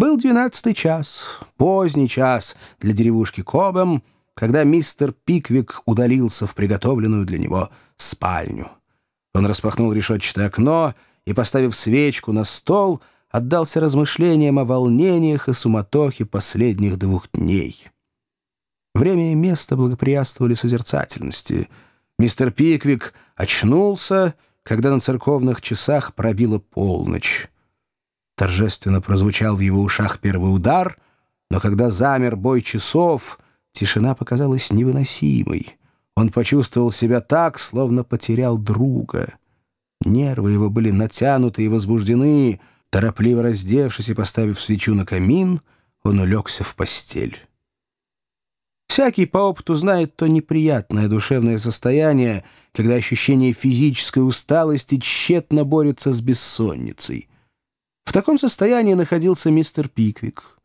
Был двенадцатый час, поздний час для деревушки Кобэм, когда мистер Пиквик удалился в приготовленную для него спальню. Он распахнул решетчатое окно и, поставив свечку на стол, отдался размышлениям о волнениях и суматохе последних двух дней. Время и место благоприятствовали созерцательности. Мистер Пиквик очнулся, когда на церковных часах пробила полночь. Торжественно прозвучал в его ушах первый удар, но когда замер бой часов, тишина показалась невыносимой. Он почувствовал себя так, словно потерял друга. Нервы его были натянуты и возбуждены. Торопливо раздевшись и поставив свечу на камин, он улегся в постель. Всякий по опыту знает то неприятное душевное состояние, когда ощущение физической усталости тщетно борется с бессонницей. В таком состоянии находился мистер Пиквик.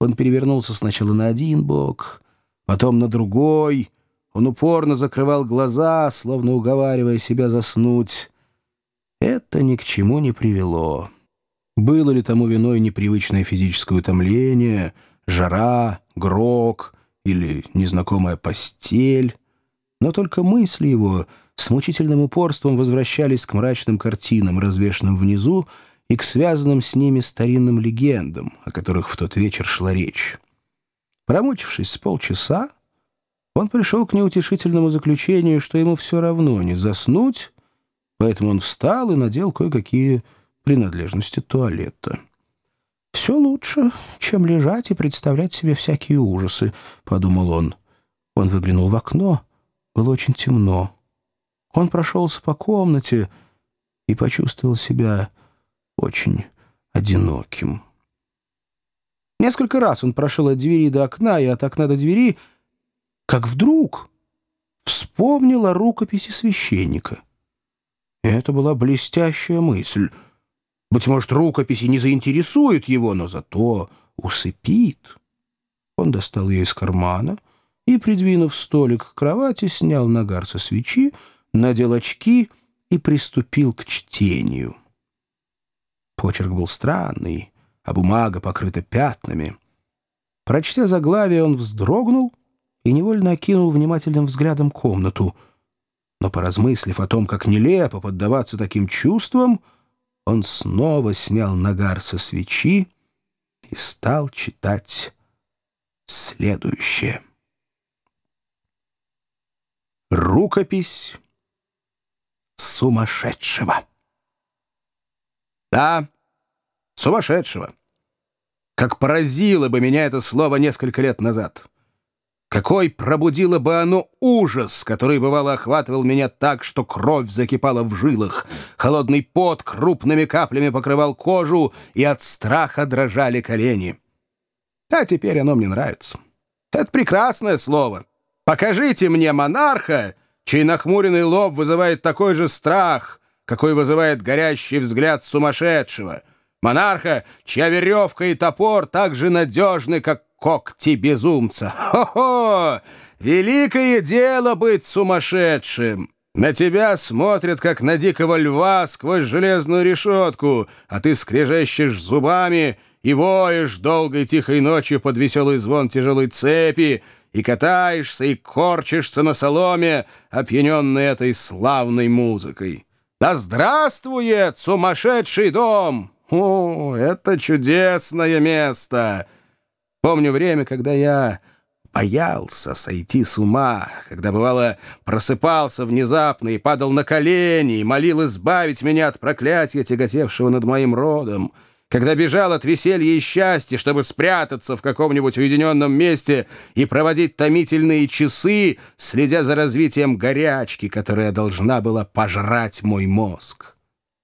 Он перевернулся сначала на один бок, потом на другой. Он упорно закрывал глаза, словно уговаривая себя заснуть. Это ни к чему не привело. Было ли тому виной непривычное физическое утомление, жара, грок или незнакомая постель? Но только мысли его с мучительным упорством возвращались к мрачным картинам, развешанным внизу, и к связанным с ними старинным легендам, о которых в тот вечер шла речь. Промучившись с полчаса, он пришел к неутешительному заключению, что ему все равно не заснуть, поэтому он встал и надел кое-какие принадлежности туалета. «Все лучше, чем лежать и представлять себе всякие ужасы», — подумал он. Он выглянул в окно. Было очень темно. Он прошелся по комнате и почувствовал себя очень одиноким. Несколько раз он прошел от двери до окна и от окна до двери, как вдруг вспомнил о рукописи священника. И это была блестящая мысль. Быть может, рукописи не заинтересуют его, но зато усыпит. Он достал ее из кармана и, придвинув столик к кровати, снял нагар со свечи, надел очки и приступил к чтению. Почерк был странный, а бумага покрыта пятнами. Прочтя заглавие, он вздрогнул и невольно окинул внимательным взглядом комнату. Но, поразмыслив о том, как нелепо поддаваться таким чувствам, он снова снял нагар со свечи и стал читать следующее. Рукопись сумасшедшего. Да, сумасшедшего. Как поразило бы меня это слово несколько лет назад. Какой пробудило бы оно ужас, который бывало охватывал меня так, что кровь закипала в жилах, холодный пот крупными каплями покрывал кожу, и от страха дрожали колени. А теперь оно мне нравится. Это прекрасное слово. Покажите мне монарха, чей нахмуренный лоб вызывает такой же страх — какой вызывает горящий взгляд сумасшедшего. Монарха, чья веревка и топор так же надежны, как когти безумца. Хо-хо! Великое дело быть сумасшедшим! На тебя смотрят, как на дикого льва сквозь железную решетку, а ты скрежещешь зубами и воешь долгой тихой ночью под веселый звон тяжелой цепи, и катаешься, и корчишься на соломе, опьяненный этой славной музыкой. Да здравствует сумасшедший дом! О, это чудесное место! Помню время, когда я боялся сойти с ума, когда, бывало, просыпался внезапно и падал на колени и молил избавить меня от проклятия, тяготевшего над моим родом когда бежал от веселья и счастья, чтобы спрятаться в каком-нибудь уединенном месте и проводить томительные часы, следя за развитием горячки, которая должна была пожрать мой мозг.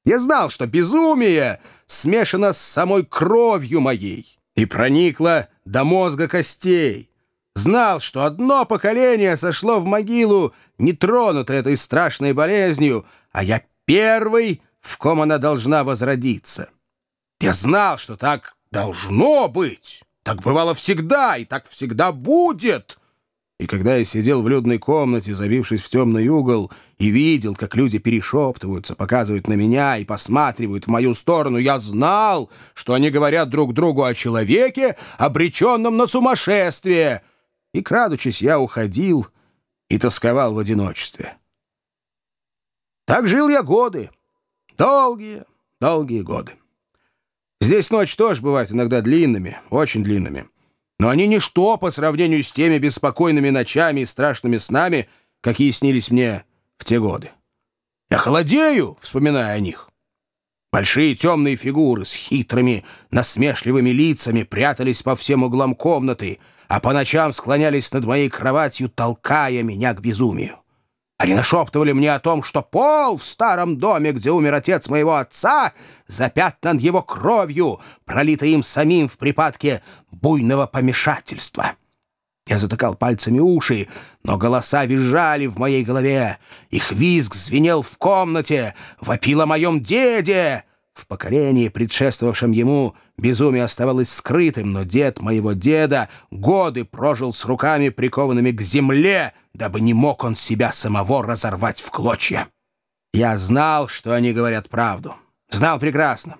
Я знал, что безумие смешано с самой кровью моей и проникло до мозга костей. Знал, что одно поколение сошло в могилу, не тронуто этой страшной болезнью, а я первый, в ком она должна возродиться. Я знал, что так должно быть. Так бывало всегда, и так всегда будет. И когда я сидел в людной комнате, забившись в темный угол, и видел, как люди перешептываются, показывают на меня и посматривают в мою сторону, я знал, что они говорят друг другу о человеке, обреченном на сумасшествие. И, крадучись, я уходил и тосковал в одиночестве. Так жил я годы, долгие, долгие годы. Здесь ночь тоже бывает иногда длинными, очень длинными. Но они ничто по сравнению с теми беспокойными ночами и страшными снами, какие снились мне в те годы. Я холодею, вспоминая о них. Большие темные фигуры с хитрыми, насмешливыми лицами прятались по всем углам комнаты, а по ночам склонялись над моей кроватью, толкая меня к безумию. Они нашептывали мне о том, что пол в старом доме, где умер отец моего отца, запятнан его кровью, пролитой им самим в припадке буйного помешательства. Я затыкал пальцами уши, но голоса визжали в моей голове. Их визг звенел в комнате, вопил о моем деде. В покорении, предшествовавшем ему, безумие оставалось скрытым, но дед моего деда годы прожил с руками, прикованными к земле, дабы не мог он себя самого разорвать в клочья. Я знал, что они говорят правду. Знал прекрасно.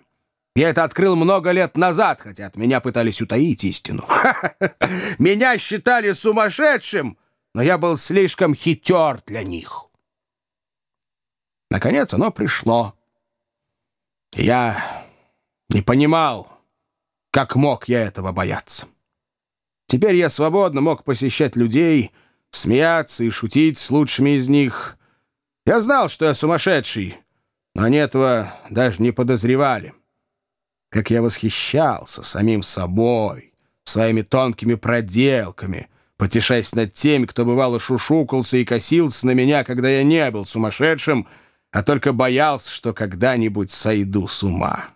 Я это открыл много лет назад, хотя от меня пытались утаить истину. Меня считали сумасшедшим, но я был слишком хитер для них. Наконец оно пришло. Я не понимал, как мог я этого бояться. Теперь я свободно мог посещать людей, смеяться и шутить с лучшими из них. Я знал, что я сумасшедший, но они этого даже не подозревали. Как я восхищался самим собой, своими тонкими проделками, потешаясь над теми, кто бывало шушукался и косился на меня, когда я не был сумасшедшим, а только боялся, что когда-нибудь сойду с ума.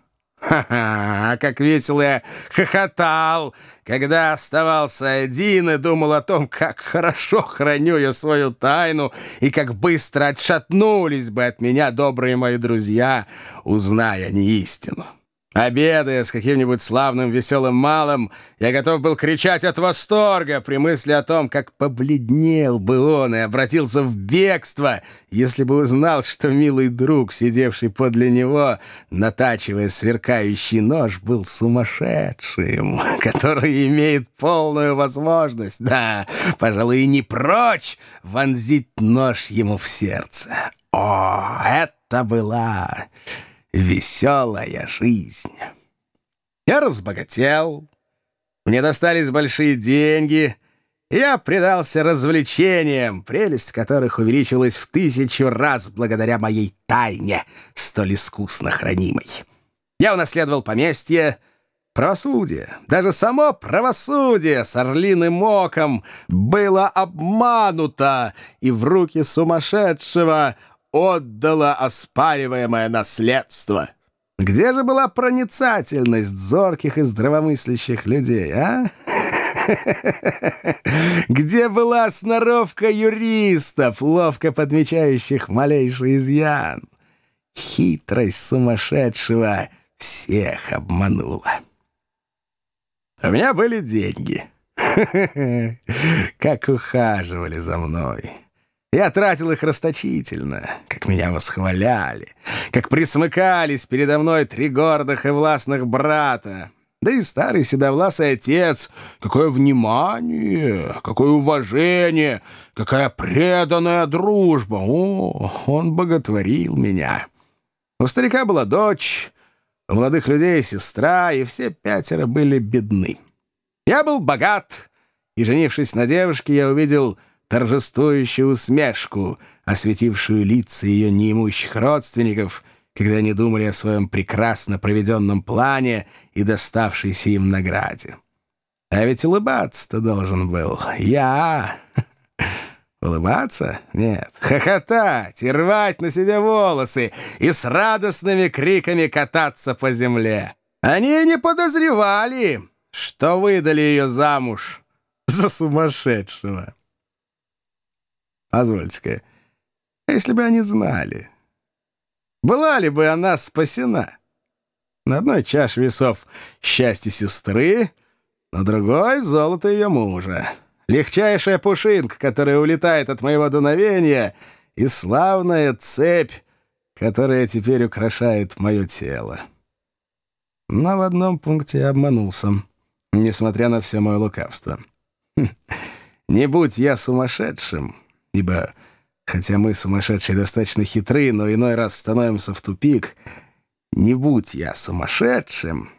Ха-ха, как весело я хохотал, когда оставался один и думал о том, как хорошо храню я свою тайну и как быстро отшатнулись бы от меня добрые мои друзья, узная не истину. Обедая с каким-нибудь славным веселым малым, я готов был кричать от восторга при мысли о том, как побледнел бы он и обратился в бегство, если бы узнал, что милый друг, сидевший подле него, натачивая сверкающий нож, был сумасшедшим, который имеет полную возможность, да, пожалуй, и не прочь вонзить нож ему в сердце. О, это была веселая жизнь. Я разбогател, мне достались большие деньги, я предался развлечениям, прелесть которых увеличилась в тысячу раз благодаря моей тайне, столь искусно хранимой. Я унаследовал поместье, правосудие, даже само правосудие с орлиным оком было обмануто, и в руки сумасшедшего отдала оспариваемое наследство. Где же была проницательность зорких и здравомыслящих людей, а? Где была сноровка юристов, ловко подмечающих малейший изъян? Хитрость сумасшедшего всех обманула. У меня были деньги. Как ухаживали за мной. Я тратил их расточительно, как меня восхваляли, как присмыкались передо мной три гордых и властных брата. Да и старый седовласый отец, какое внимание, какое уважение, какая преданная дружба. О, он боготворил меня. У старика была дочь, у молодых людей сестра, и все пятеро были бедны. Я был богат, и, женившись на девушке, я увидел торжествующую усмешку, осветившую лица ее неимущих родственников, когда они думали о своем прекрасно проведенном плане и доставшейся им награде. А ведь улыбаться-то должен был я. Улыбаться? Нет. Хохотать и рвать на себе волосы и с радостными криками кататься по земле. Они не подозревали, что выдали ее замуж за сумасшедшего. Позвольте-ка, если бы они знали, была ли бы она спасена? На одной чаше весов счастье сестры, на другой — золото ее мужа. легчайшая пушинка, которая улетает от моего дуновения, и славная цепь, которая теперь украшает мое тело. Но в одном пункте я обманулся, несмотря на все мое лукавство. Хм. Не будь я сумасшедшим, ибо, хотя мы, сумасшедшие, достаточно хитры, но иной раз становимся в тупик, не будь я сумасшедшим,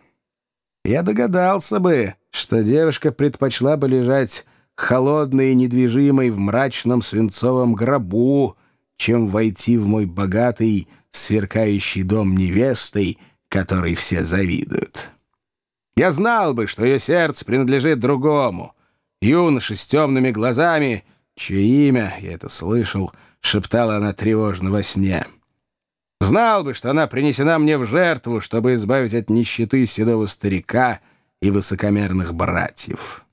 я догадался бы, что девушка предпочла бы лежать холодной и недвижимой в мрачном свинцовом гробу, чем войти в мой богатый, сверкающий дом невестой, которой все завидуют. Я знал бы, что ее сердце принадлежит другому, юноше с темными глазами, чье имя, я это слышал, шептала она тревожно во сне. Знал бы, что она принесена мне в жертву, чтобы избавить от нищеты седого старика и высокомерных братьев».